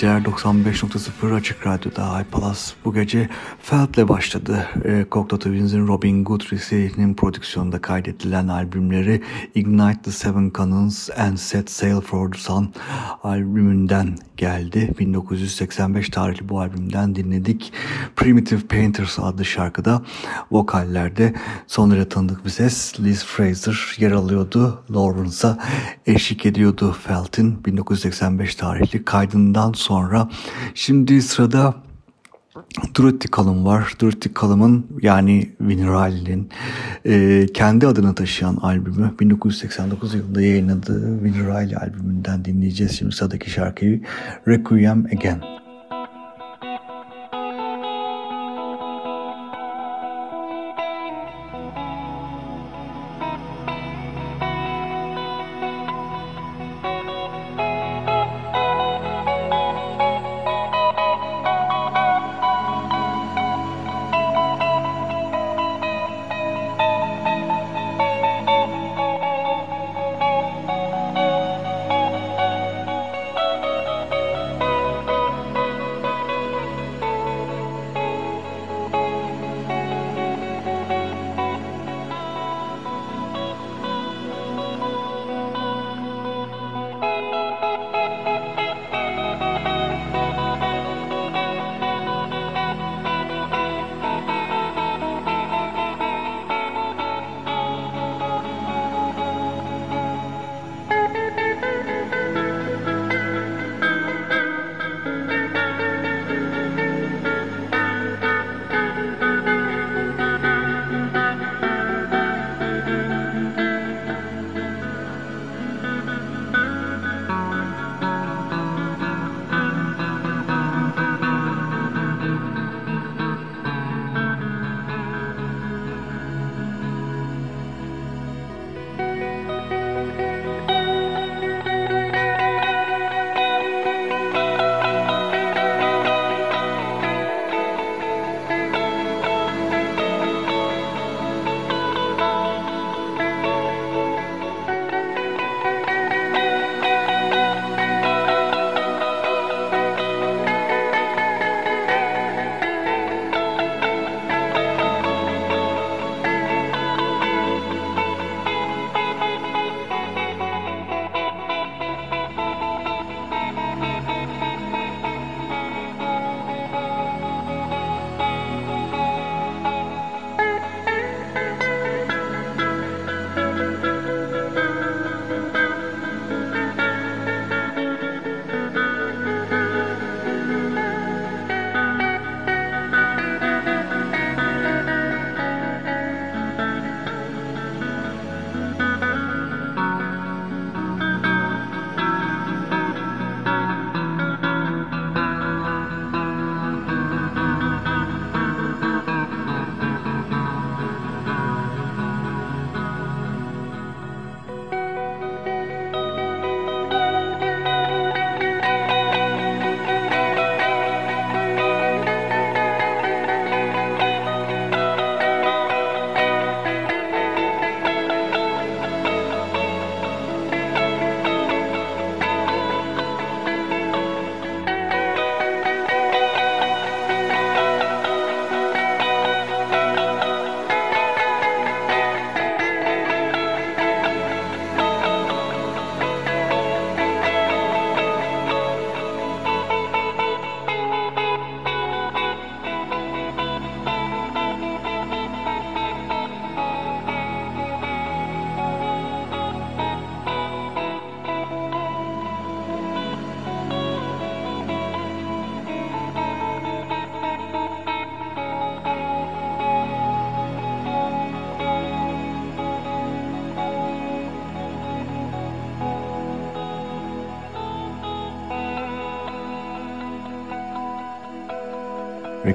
geceler 95.0 Açık Radyo'da iPalas bu gece Felt'le başladı. E, Cocteau Twins'in Robin Guthrie'nin prodüksiyonunda kaydedilen albümleri Ignite the Seven Cannons and Set Sail for the Sun albümünden geldi. 1985 tarihli bu albümden dinledik. Primitive Painters adlı şarkıda vokallerde son derece tanıdık bir ses Liz Fraser yer alıyordu. Lawrence'a eşlik ediyordu Felt'in 1985 tarihli kaydından sonra. Şimdi sırada Dorothy Column var. Dorothy Column'ın yani Vinirali'nin e, kendi adını taşıyan albümü 1989 yılında yayınladığı Vinirali albümünden dinleyeceğiz şimdi sıradaki şarkıyı Requiem Again.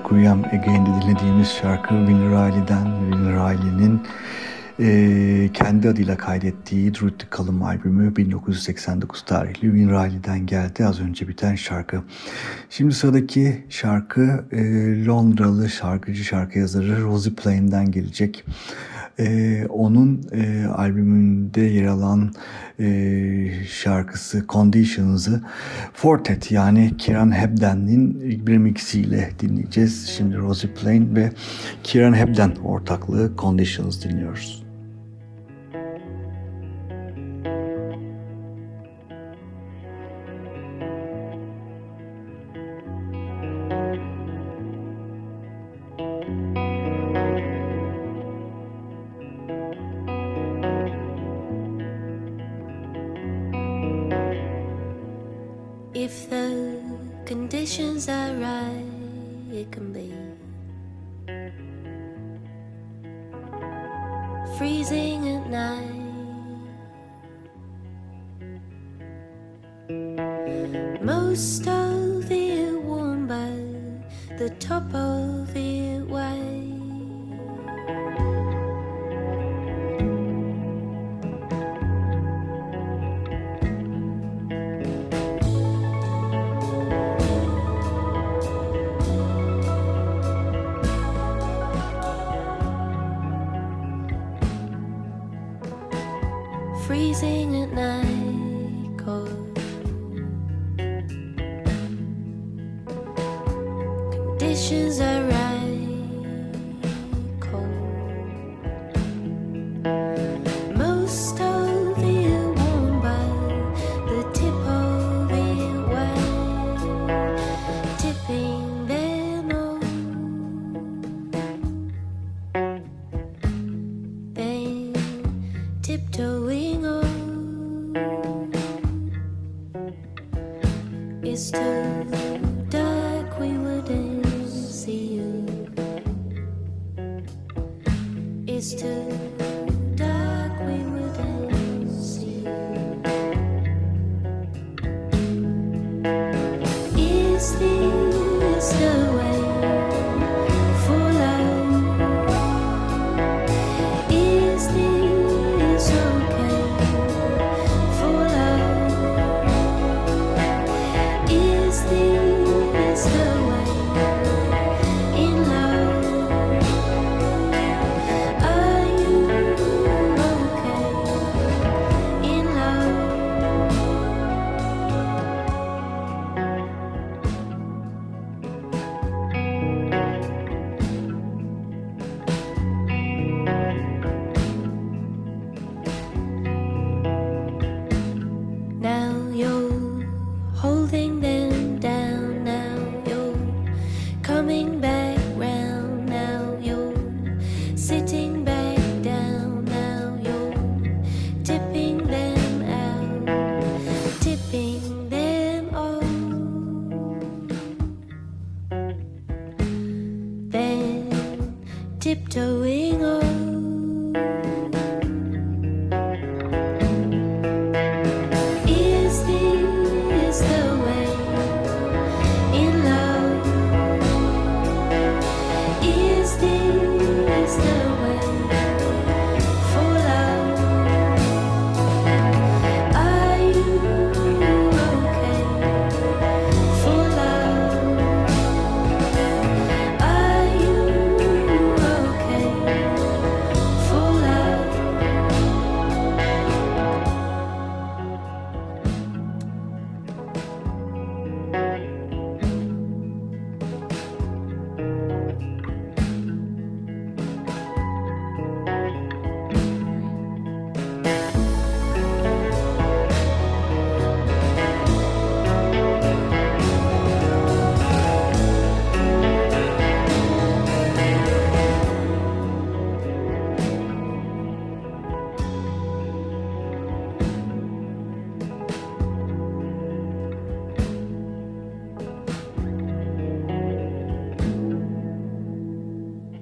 Requiem Again'de dinlediğimiz şarkı Vin Riley'den, Vin Riley'nin e, kendi adıyla kaydettiği Druid Kalım albümü 1989 tarihli Vin Riley'den geldi az önce biten şarkı. Şimdi sıradaki şarkı e, Londralı şarkıcı şarkı yazarı Rosie Plain'den gelecek. E, onun e, albümünde yer alan e, şarkısı Conditions'ı Fortet yani Kieran Hebden'in bir mixiyle dinleyeceğiz. Şimdi Rosie Plain ve Kieran Hebden ortaklığı Conditions dinliyoruz.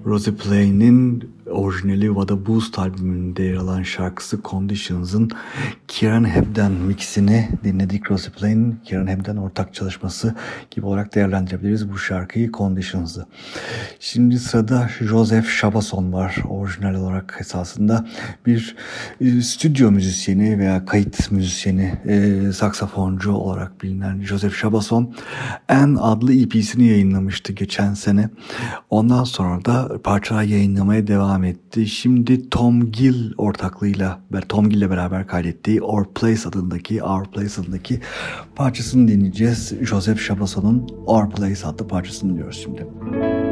Rosie Play'nin orijinali What Boost albümünde yer alan şarkısı Conditions'ın Kieran Hebden mixini dinledik. Rosie Play'in Kieran Hebden ortak çalışması gibi olarak değerlendirebiliriz bu şarkıyı Conditions'ı. Şimdi sırada Joseph Chabason var. Orijinal olarak esasında bir e, stüdyo müzisyeni veya kayıt müzisyeni, e, saksafoncu olarak bilinen Joseph Chabason En adlı EP'sini yayınlamıştı geçen sene. Ondan sonra da parçalar yayınlamaya devam devam etti. Şimdi Tom Gill ortaklığıyla, Tom Gill ile beraber kaydettiği Our Place adındaki, Our Place adındaki parçasını dinleyeceğiz. Joseph Chabasson'un Our Place adlı parçasını dinliyoruz şimdi. Müzik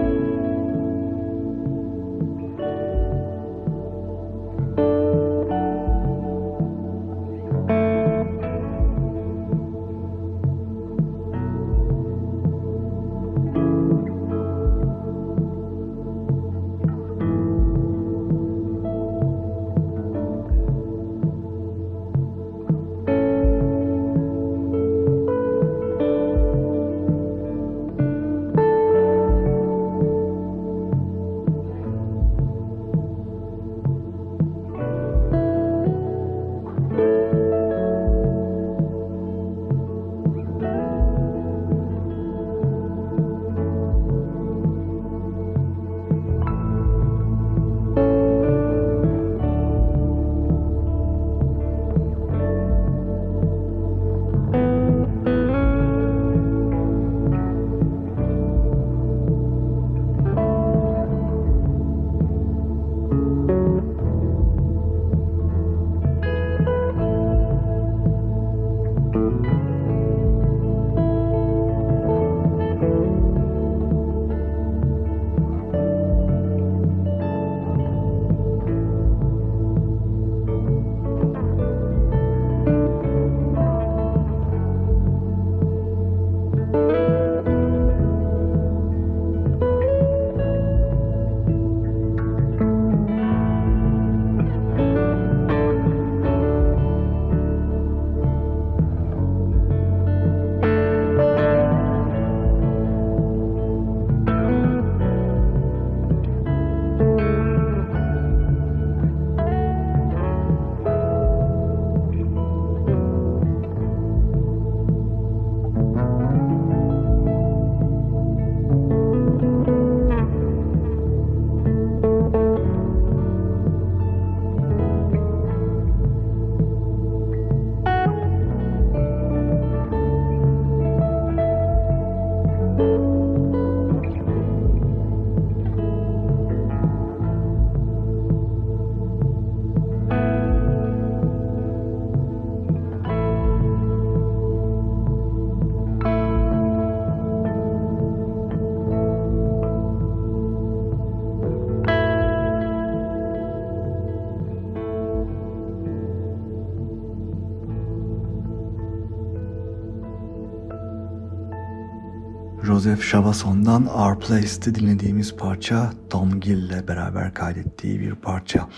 Joseph Chavason'dan Our Place'te dinlediğimiz parça Tom Gill ile beraber kaydettiği bir parça.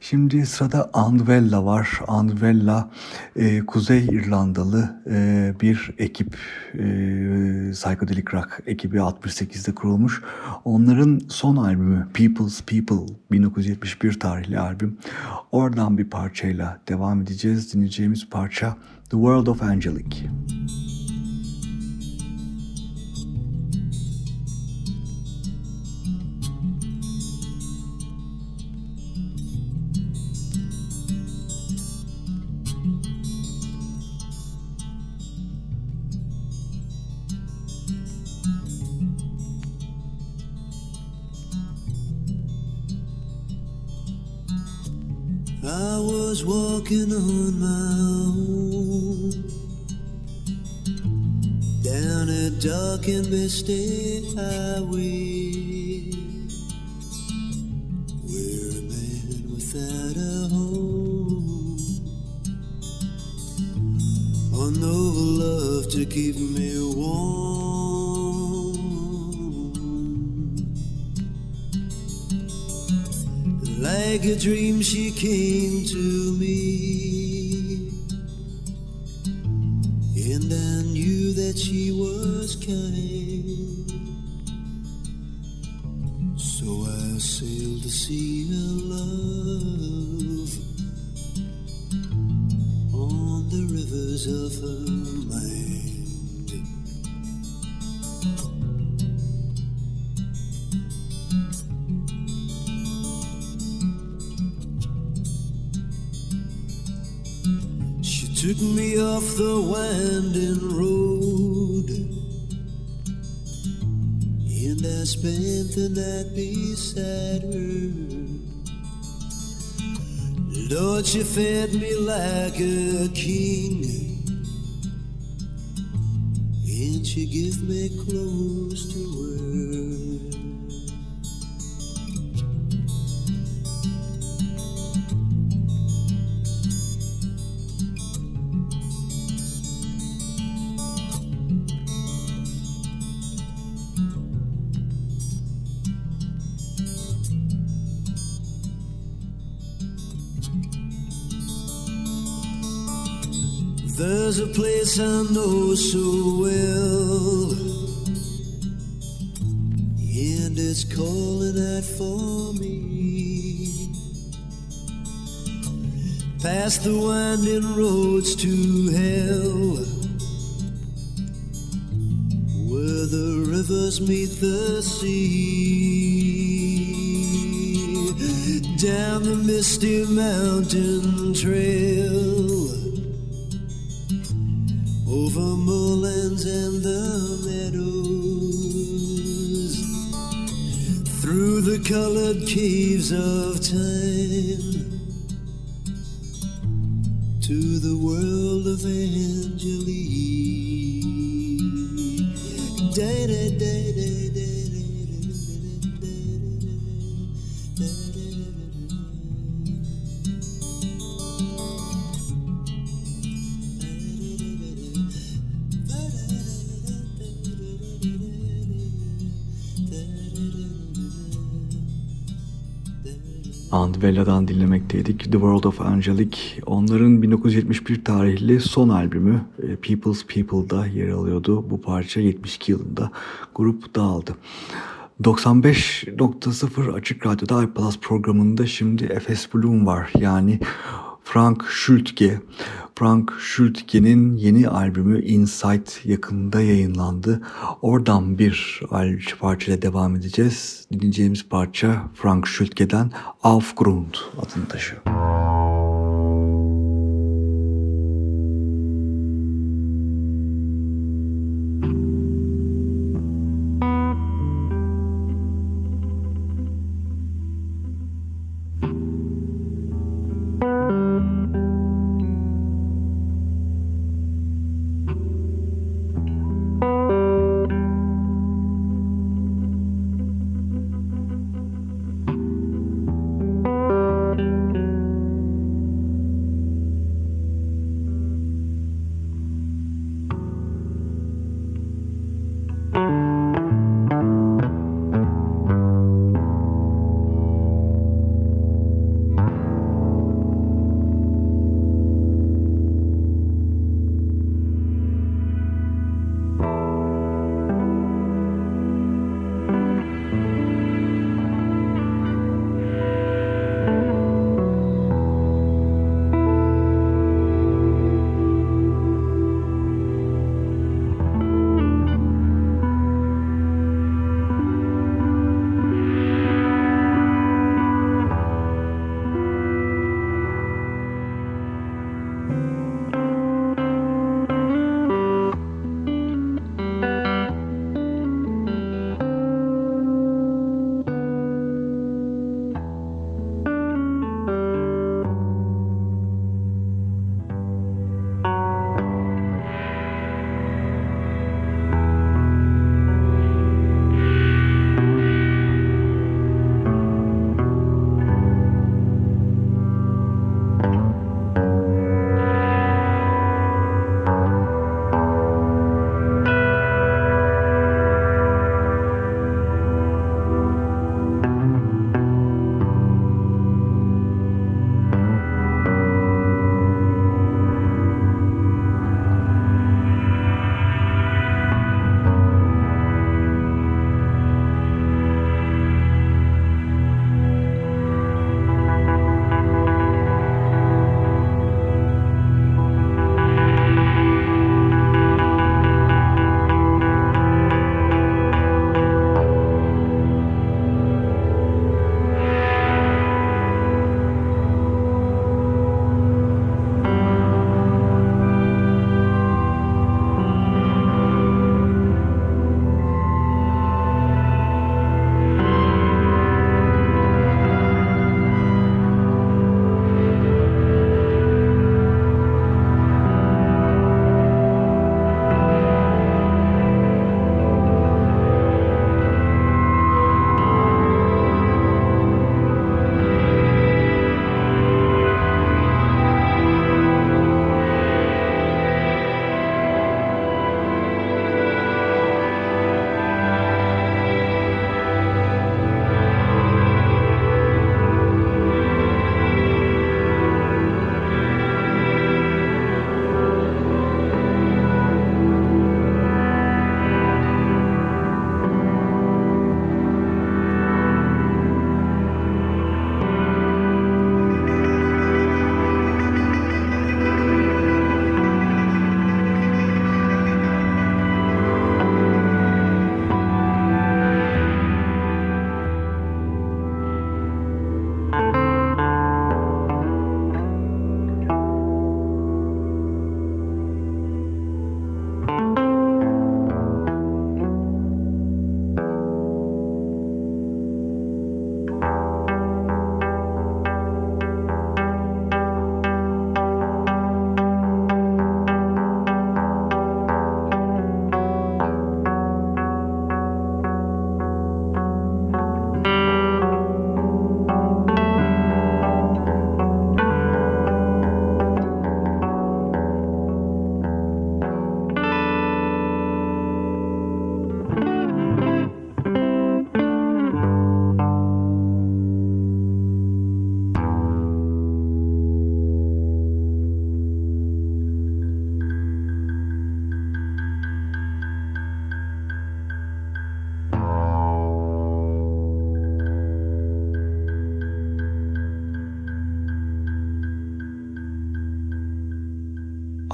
Şimdi sırada Andvella var. Andvella e, Kuzey İrlandalı e, bir ekip, e, psychedelic rock ekibi 68'de kurulmuş. Onların son albümü People's People 1971 tarihli albüm. Oradan bir parçayla devam edeceğiz. Dinleyeceğimiz parça The World of Angelic. Müzik was walking on my own down a dark and misty highway. Where a man without a home. On no love to keep me warm. Like a dream, she came to me, and I knew that she was kind. So I sailed to see her love on the rivers of her mind. Took me off the winding road, and I spent the night beside her. Lord, you fed me like a king, and you give me clothes to her. A place I know so well, and it's calling out for me. Past the winding roads to hell, where the rivers meet the sea, down the misty mountain Andvella'dan dinlemekteydik. The World of Angelic. Onların 1971 tarihli son albümü e, People's People'da yer alıyordu. Bu parça 72 yılında grup dağıldı. 95.0 Açık Radyo'da iPlus programında şimdi Efes Bloom var. Yani Frank Schultke. Frank Schultke'nin yeni albümü Insight yakında yayınlandı. Oradan bir parçayla devam edeceğiz. Dinleyeceğimiz parça Frank Schultke'den Aufgrund adını taşıyor.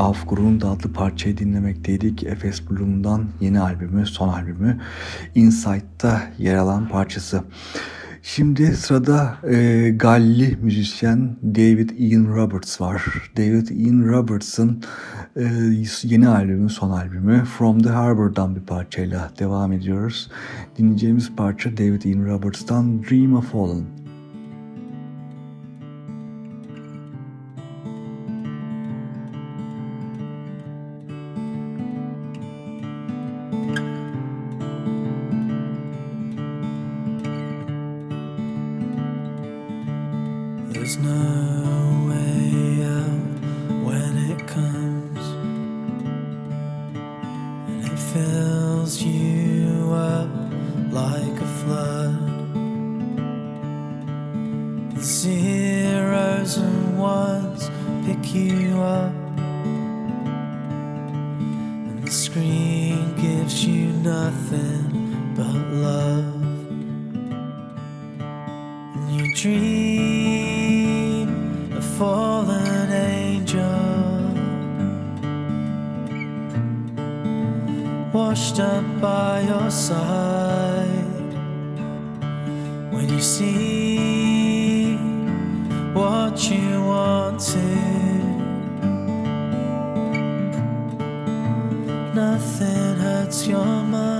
Aufgrund adlı parçayı dinlemekteydik. Efes Bloom'dan yeni albümü, son albümü Insight'ta yer alan parçası. Şimdi sırada e, Galli müzisyen David Ian Roberts var. David Ian Roberts'ın e, yeni albümü, son albümü From the Harbor'dan bir parçayla devam ediyoruz. Dinleyeceğimiz parça David Ian Roberts'tan Dream of Fallen. up by your side when you see what you want to. Nothing hurts your mind.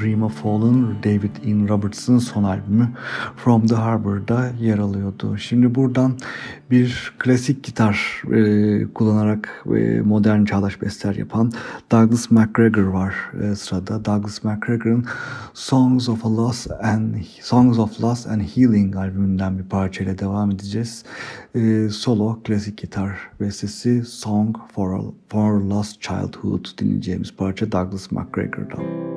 Dream of Fallen, David Ian Roberts'ın son albümü From the Harbor'da yer alıyordu. Şimdi buradan bir klasik gitar e, kullanarak e, modern çağdaş besteler yapan Douglas McGregor var e, sırada. Douglas McGregor'ın Songs of a Loss and Songs of Loss and Healing albümünden bir parçayla devam edeceğiz. E, solo klasik gitar bestesi Song for a, for Lost Childhood dinleyeceğimiz parça Douglas McGregor'dan.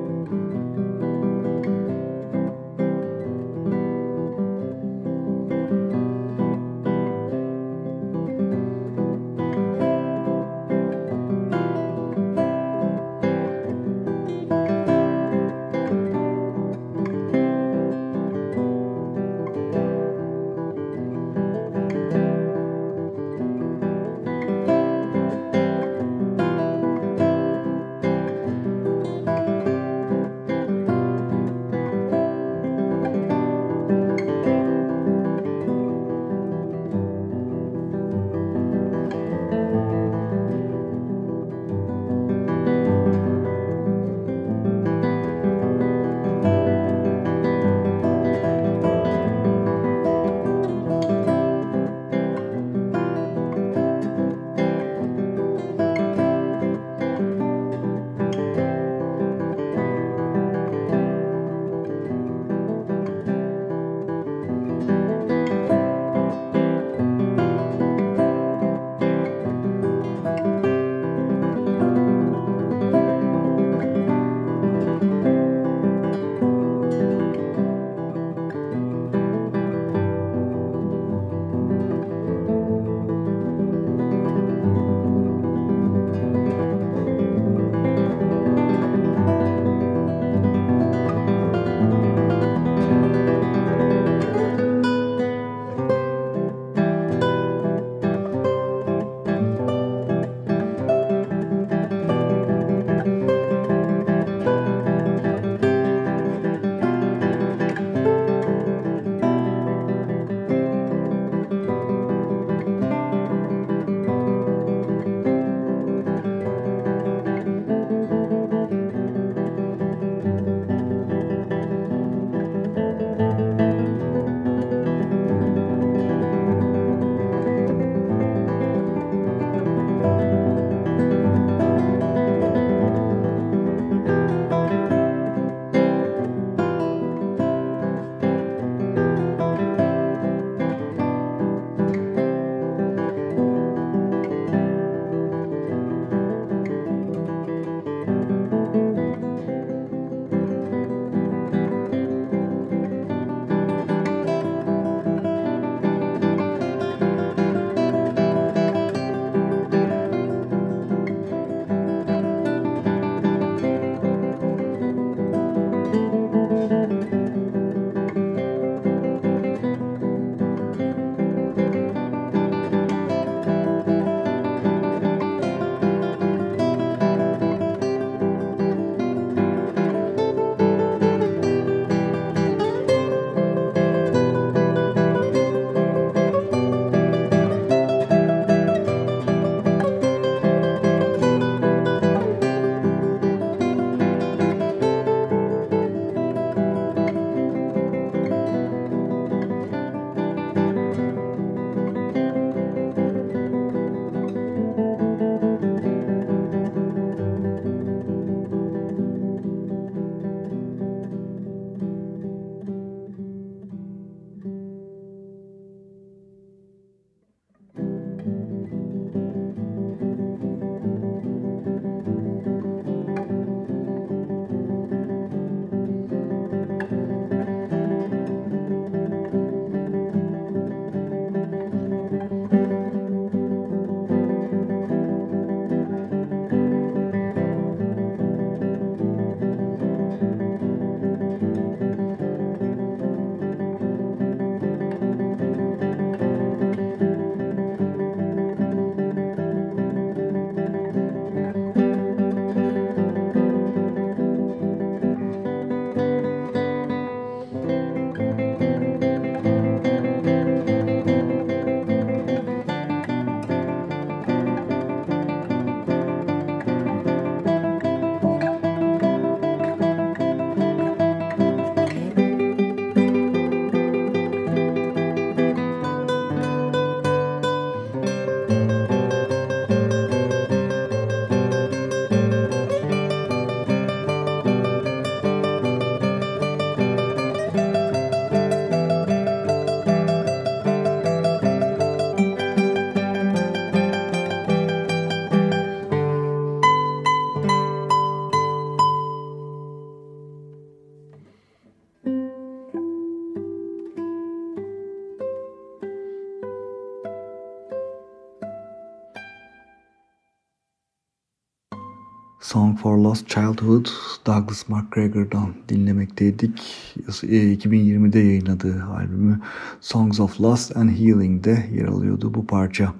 For Lost Childhood Douglas McGregor'dan dinlemekteydik. 2020'de e, yayınladığı albümü Songs of Lost and Healing'de yer alıyordu bu parça.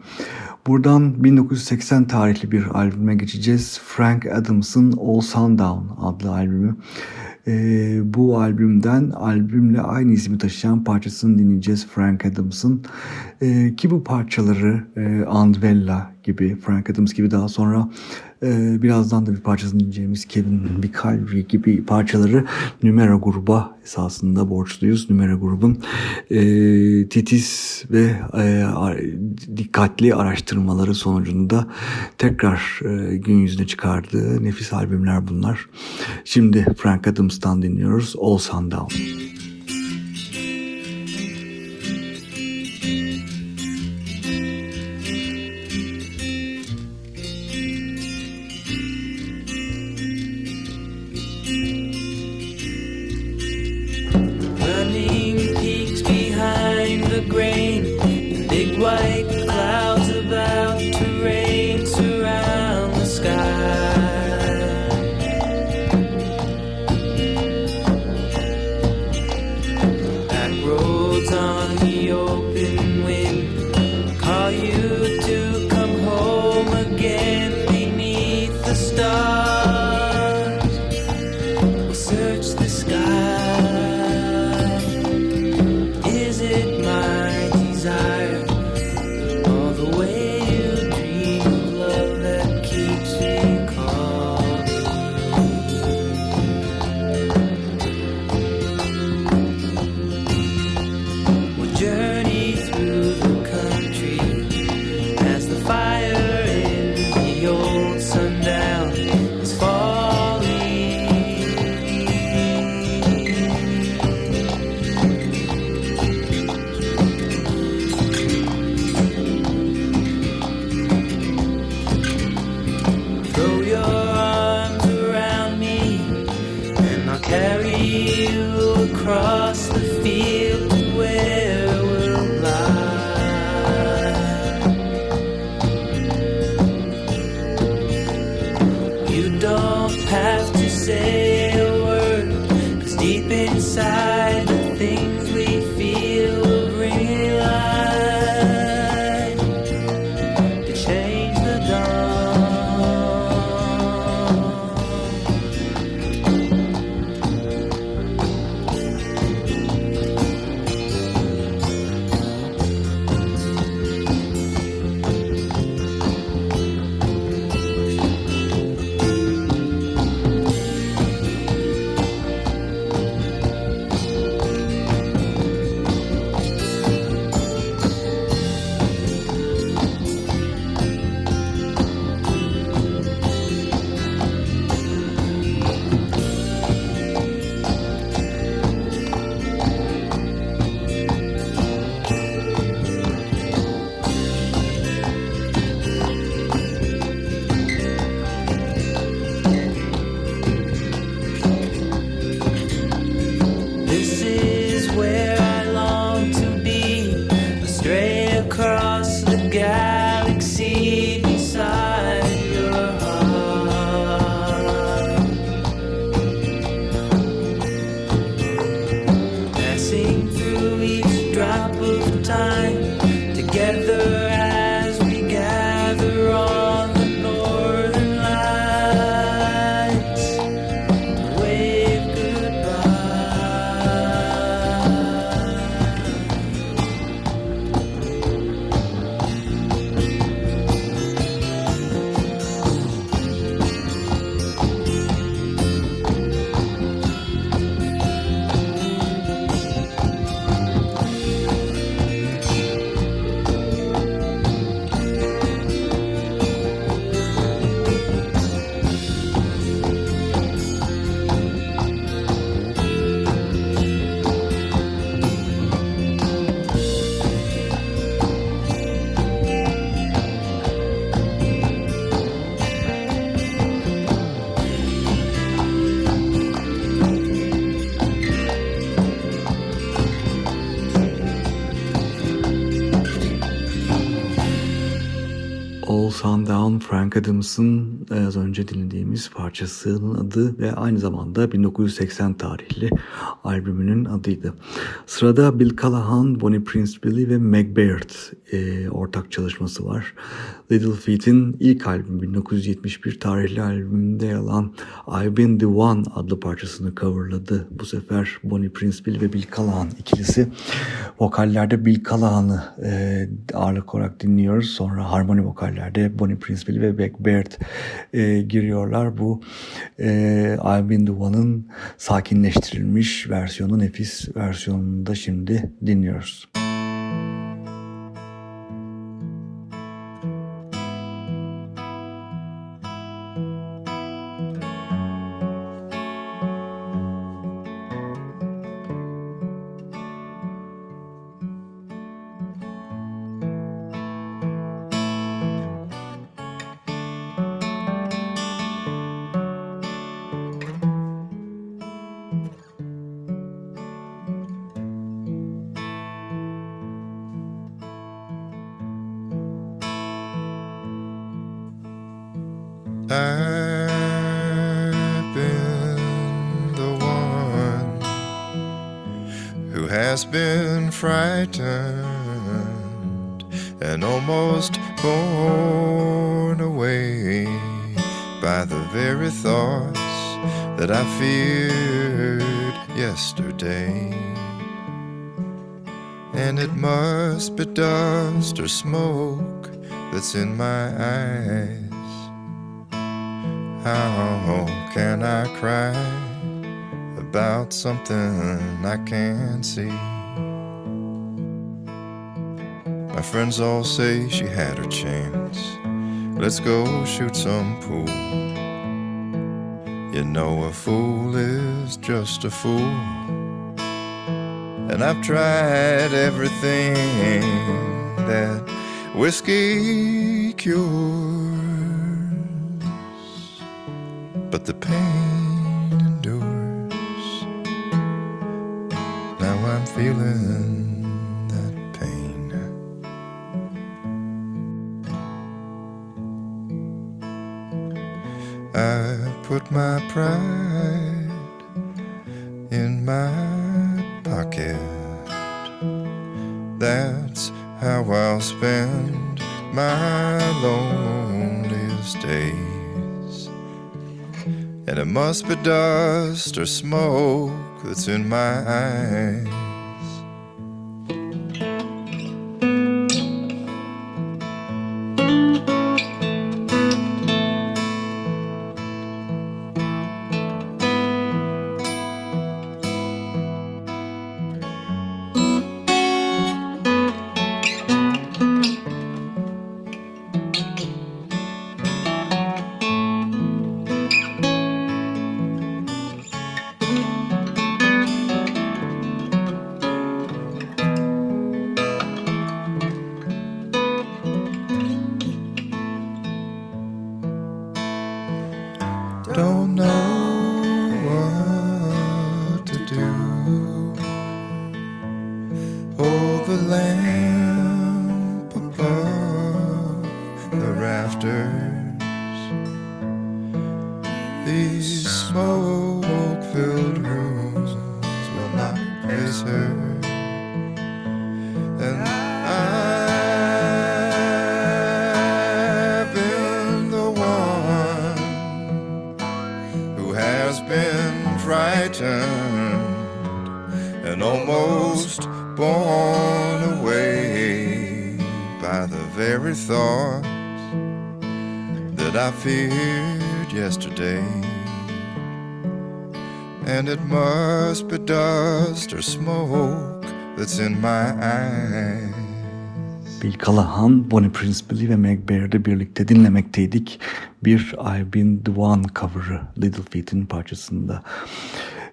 Buradan 1980 tarihli bir albüme geçeceğiz. Frank Adams'ın All Sundown adlı albümü. E, bu albümden albümle aynı ismi taşıyan parçasını dinleyeceğiz Frank Adams'ın. E, ki bu parçaları e, Andvella gibi, Frank Adams gibi daha sonra e, birazdan da bir parçasını dinleyeceğimiz Kevin McCalvey gibi parçaları Numera gruba esasında borçluyuz. Numera grubun e, titiz ve e, dikkatli araştırmaları sonucunda tekrar e, gün yüzüne çıkardığı nefis albümler bunlar. Şimdi Frank Adams'tan dinliyoruz All Sundown. Frank Adams'ın az önce dinlediğimiz parçasının adı ve aynı zamanda 1980 tarihli albümünün adıydı. Sırada Bill Callahan, Bonnie Prince Billy ve Meg Baird e, ortak çalışması var. Little Feat'in ilk albüm 1971 tarihli albümünde yer alan I've Been The One adlı parçasını coverladı. Bu sefer Bonnie Prince Billy ve Bill Callahan ikilisi. Vokallerde Bill Callahan'ı e, ağırlık olarak dinliyoruz. Sonra harmoni vokallerde Bonnie Prince Billy ve Beck Baird e, giriyorlar. Bu e, I've Been The One'ın sakinleştirilmiş versiyonu, nefis versiyonunu da şimdi dinliyoruz. I've been the one who has been frightened and almost borne away by the very thoughts that I feared yesterday. And it must be dust or smoke that's in my eyes. How can I cry about something I can't see? My friends all say she had her chance. Let's go shoot some pool. You know, a fool is just a fool. And I've tried everything that whiskey cures but the pain must be dust or smoke that's in my eyes. Callahan, Bonnie Prince Billy ve Meg Baird'i birlikte dinlemekteydik. Bir I've Been The One cover'ı Little Feat'in parçasında.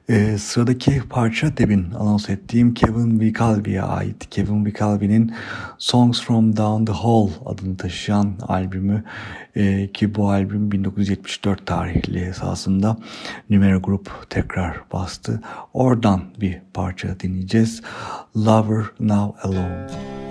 Ee, sıradaki parça demin anons ettiğim Kevin V. Calvi'ye ait. Kevin V. Calvi'nin Songs From Down the Hall adını taşıyan albümü ee, ki bu albüm 1974 tarihli esasında Numero Group tekrar bastı. Oradan bir parça dinleyeceğiz. Lover Now Alone.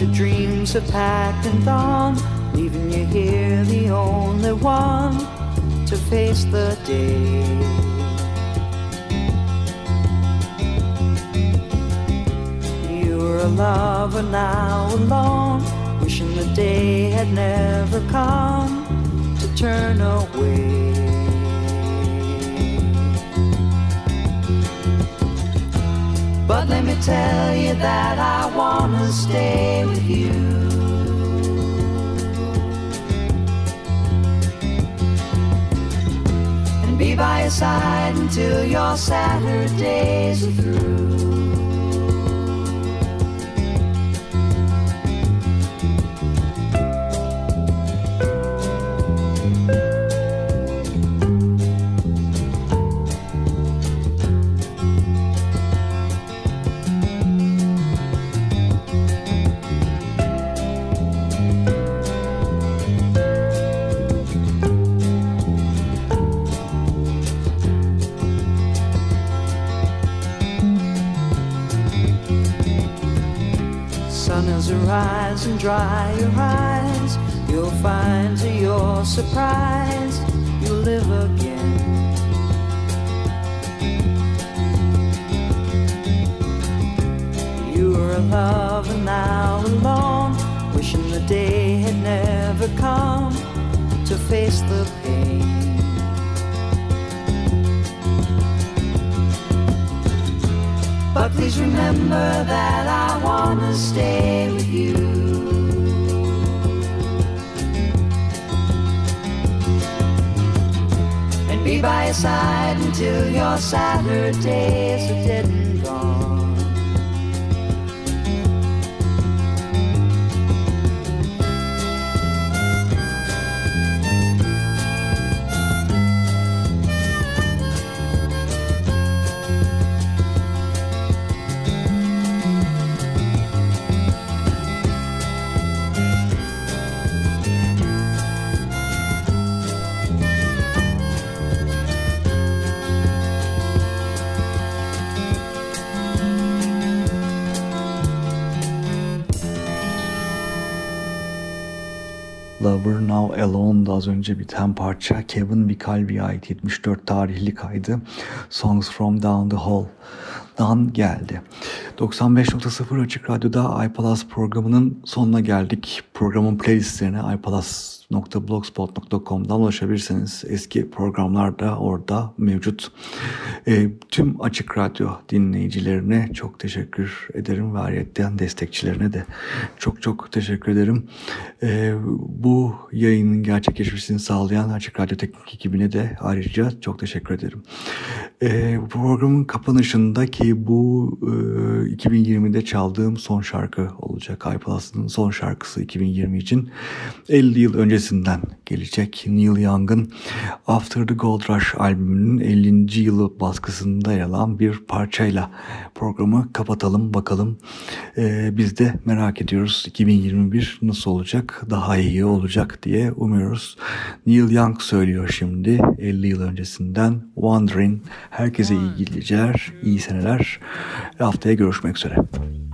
Your dreams are packed and gone, leaving you here the only one to face the day. You were a lover now alone, wishing the day had never come to turn away. But let me tell you that I wanna stay with you. And be by your side until your Saturdays are through. Dry your eyes. You'll find to your surprise you'll live again. You were a lover now alone, wishing the day had never come to face the pain. Please remember that I wanna stay with you. And be by your side until your Saturdays are dead Now Alone'da az önce biten parça Kevin McCalvy'e ait 74 tarihli kaydı Songs From Down the Hall'dan geldi. 95.0 Açık Radyo'da iPalaz programının sonuna geldik. Programın playlistlerine iPalaz blogspot.com'dan ulaşabilirsiniz. Eski programlar da orada mevcut. E, tüm Açık Radyo dinleyicilerine çok teşekkür ederim ve ayrıca destekçilerine de çok çok teşekkür ederim. E, bu yayının gerçekleşmesini sağlayan Açık Radyo teknik ekibine de ayrıca çok teşekkür ederim. E, programın kapanışında ki bu e, 2020'de çaldığım son şarkı olacak. iPlus'ın son şarkısı 2020 için 50 yıl önce öncesinden gelecek Neil Young'ın After the Gold Rush albümünün 50. yılı baskısında yer alan bir parçayla programı kapatalım bakalım. Ee, biz de merak ediyoruz 2021 nasıl olacak daha iyi olacak diye umuyoruz. Neil Young söylüyor şimdi 50 yıl öncesinden Wandering. Herkese iyi geceler, iyi seneler. Haftaya görüşmek üzere.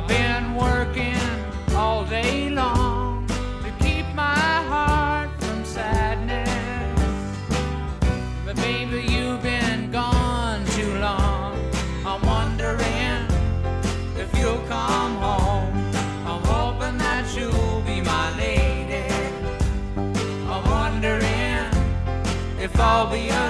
I've been working all day long to keep my heart from sadness. But baby, you've been gone too long. I'm wondering if you'll come home. I'm hoping that you'll be my lady. I'm wondering if I'll be.